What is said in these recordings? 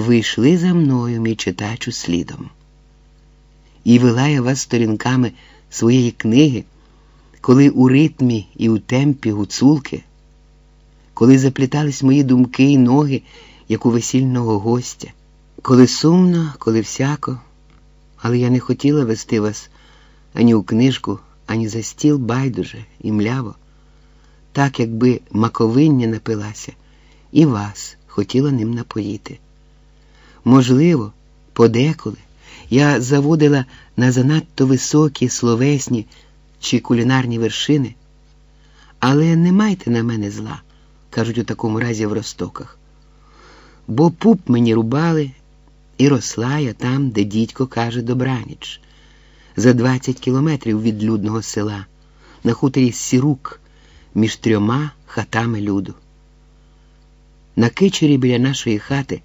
ви йшли за мною, мій читачу, слідом. І вела я вас сторінками своєї книги, коли у ритмі і у темпі гуцулки, коли заплітались мої думки і ноги, як у весільного гостя, коли сумно, коли всяко, але я не хотіла вести вас ані у книжку, ані за стіл байдуже і мляво, так якби маковиння напилася, і вас хотіла ним напоїти. Можливо, подеколи я заводила на занадто високі словесні чи кулінарні вершини, але не майте на мене зла, кажуть у такому разі в ростоках. Бо пуп мені рубали, і росла я там, де дідько каже добраніч, за 20 кілометрів від людного села, на хуторі Сірук, між трьома хатами люду. На кичері біля нашої хати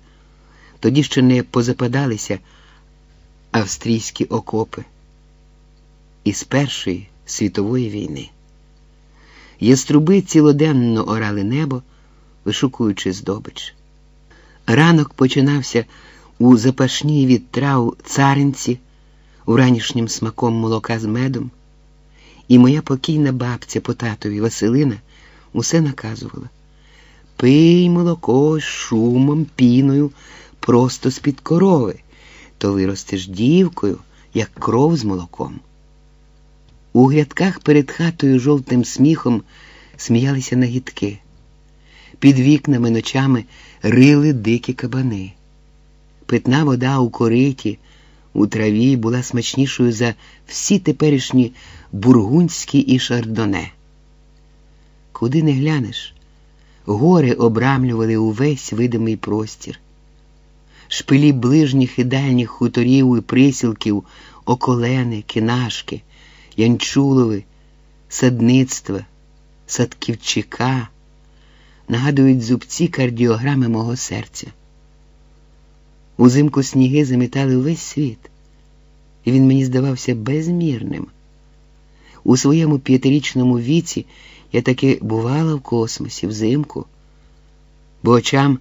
тоді ще не позападалися австрійські окопи із Першої світової війни. Яструби цілоденно орали небо, вишукуючи здобич. Ранок починався у запашній від трав царинці, уранішнім смаком молока з медом, і моя покійна бабця по татові Василина усе наказувала пий молоко з шумом, піною, просто з-під корови, то виростеш дівкою, як кров з молоком. У грядках перед хатою жовтим сміхом сміялися нагідки. Під вікнами ночами рили дикі кабани. Питна вода у кориті, у траві була смачнішою за всі теперішні бургунські і шардоне. Куди не глянеш, гори обрамлювали увесь видимий простір. Шпилі ближніх і дальніх хуторів і присілків, околени, кінашки, янчулови, садництва, садківчика нагадують зубці кардіограми мого серця. Узимку сніги замітали весь світ, і він мені здавався безмірним. У своєму п'ятирічному віці я таки бувала в космосі взимку, бо очам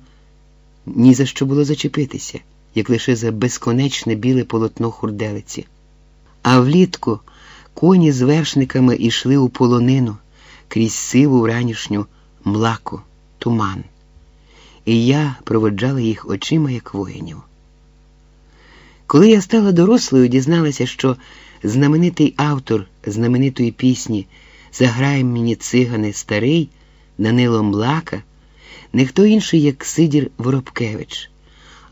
ні за що було зачепитися, як лише за безконечне біле полотно хурделиці. А влітку коні з вершниками йшли у полонину крізь сиву вранішню млаку, туман, і я проводжала їх очима, як воїнів. Коли я стала дорослою, дізналася, що знаменитий автор знаменитої пісні Заграй мені цигане старий Данило Млака, не хто інший, як Сидір Воробкевич,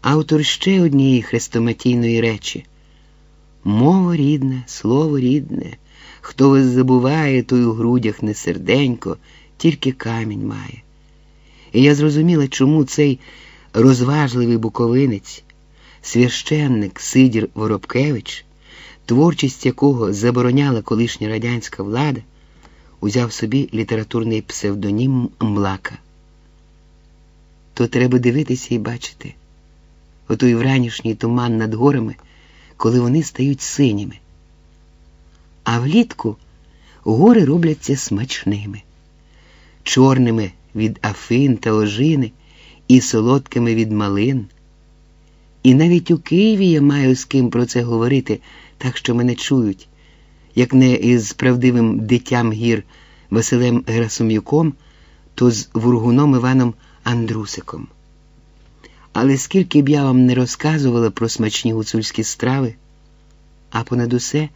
автор ще однієї хрестоматійної речі. Мова рідне, слово рідне, хто вас забуває, той у грудях не серденько, тільки камінь має. І я зрозуміла, чому цей розважливий буковинець, священник Сидір Воробкевич, творчість якого забороняла колишня радянська влада, узяв собі літературний псевдонім Млака. То треба дивитися і бачити отой вранішній туман над горами, коли вони стають синіми. А влітку гори робляться смачними, чорними від афин та ожини і солодкими від малин. І навіть у Києві я маю з ким про це говорити, так що мене чують, як не із правдивим дитям гір Василем Герасум'юком, то з Вургуном Іваном Андрусиком. Але скільки б я вам не розказувала про смачні гуцульські страви, а понад усе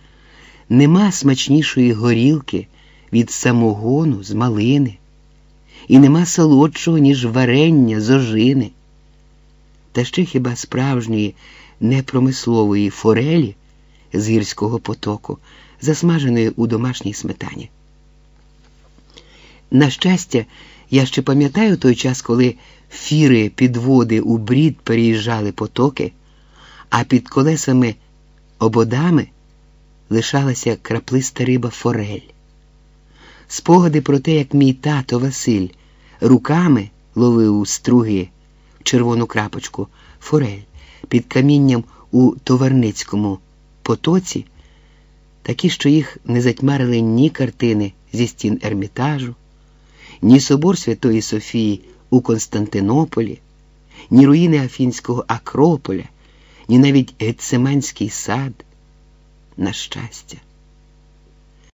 нема смачнішої горілки від самогону з малини, і нема солодшого, ніж варення з ожини, та ще хіба справжньої непромислової форелі з гірського потоку, засмаженої у домашній сметані. На щастя, я ще пам'ятаю той час, коли фіри підводи у брід переїжджали потоки, а під колесами ободами лишалася краплиста риба форель. Спогади про те, як мій тато Василь руками ловив у струги в червону крапочку форель під камінням у товарницькому потоці, такі, що їх не затьмарили ні картини зі стін Ермітажу, ні собор Святої Софії у Константинополі, ні руїни Афінського Акрополя, ні навіть Гецеманський сад. На щастя.